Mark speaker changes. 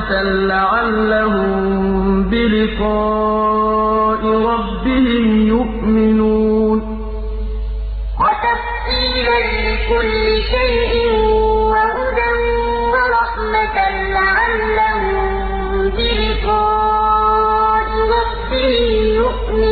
Speaker 1: رحمة لعلهم بلقاء ربهم يؤمنون وتفصيلا لكل شيء وهدى ورحمة لعلهم بلقاء ربهم يؤمنون